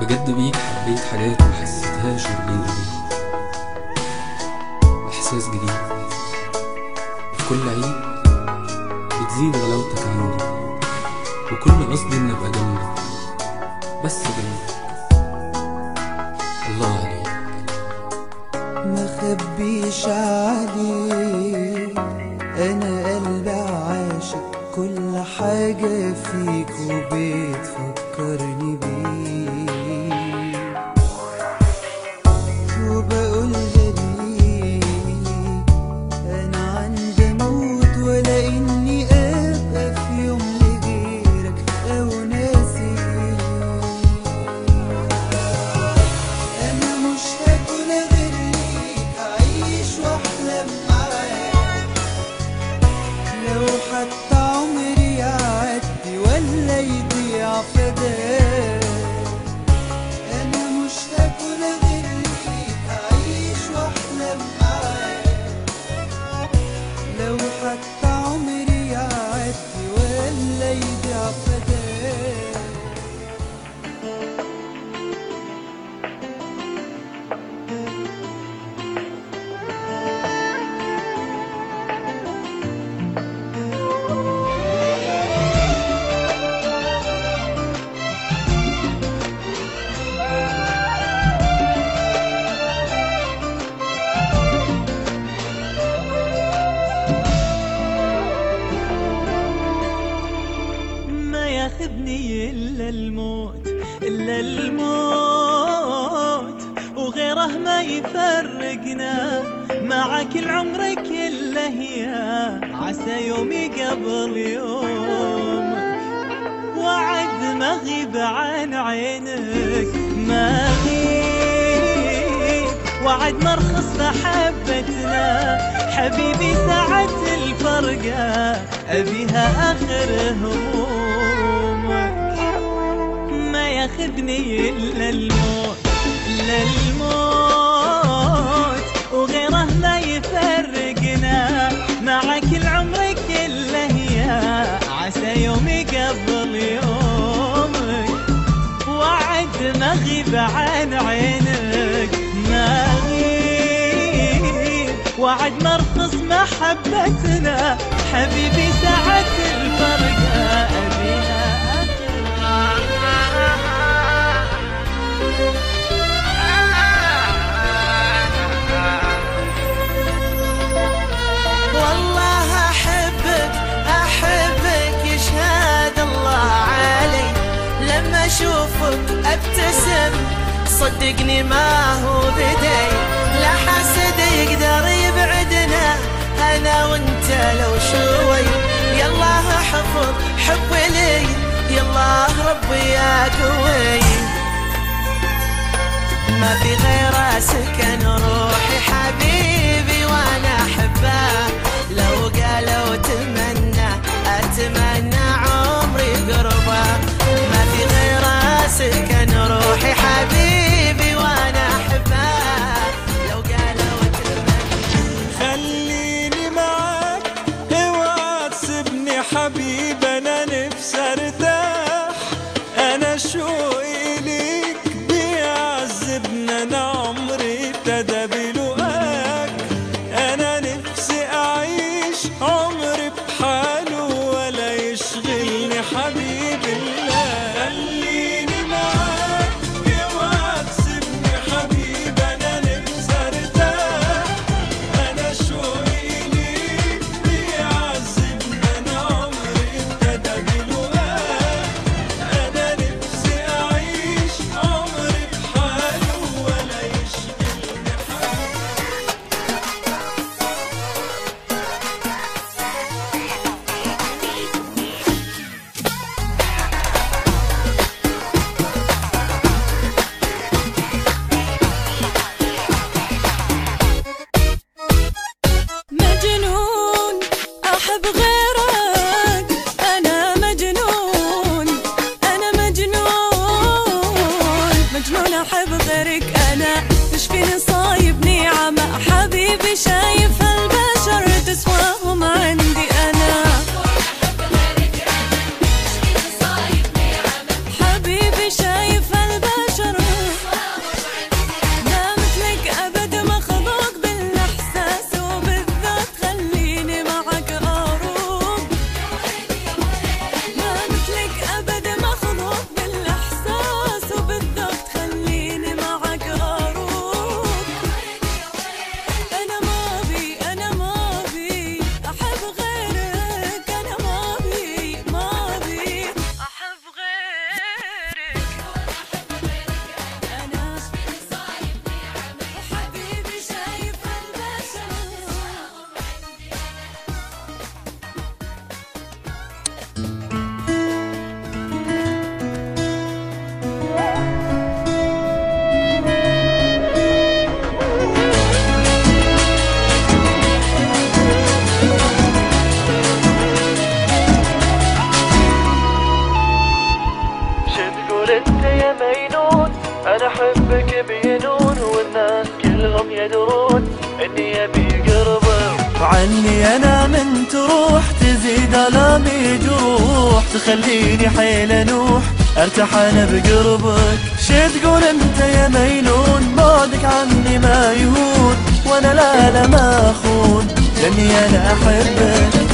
بجد بيك حبيت حاجات ما حسيتهاش ايديك إحساس جديد. في كل عيد بتزيد غلاوتك عندي وكل قصدي اني ابقى جنبك. بس جنبك. الله عليك. ما خبيش عليك. ما ياخذني إلا الموت إلا الموت. وغيره ما يفرقنا معك العمر كله يا عسى يومي قبل يومك وعد ما غيب عن عينك. ما غيب وعد مرخص محبتنا حبيبي ساعة الفرقة أبيها آخر همومك ياخذني إلا الموت إلا الموت. وغيره ما يفرقنا معك العمر كله يا عسى يومي قبل يومك. وعد ما غيب عن عينك ما غيب. وعد مرخص محبتنا حبيبي ساعة ابتسم صدقني ما هو بدي لا حسد يقدر يبعدنا أنا وأنت لو شوي. يلا حفظ حب لي يلا ربي يا قوي. ما في غير سكن روحي حبيبي وأنا أحبه. تسيبني وعني أنا من تروح تزيد آلامي جروح تخليني حيل أنوح أرتاح أنا بقربك. شي تقول أنت يا مينون بعدك عني ما يهون وأنا لا لا ما أخون. لأني أنا أحبك.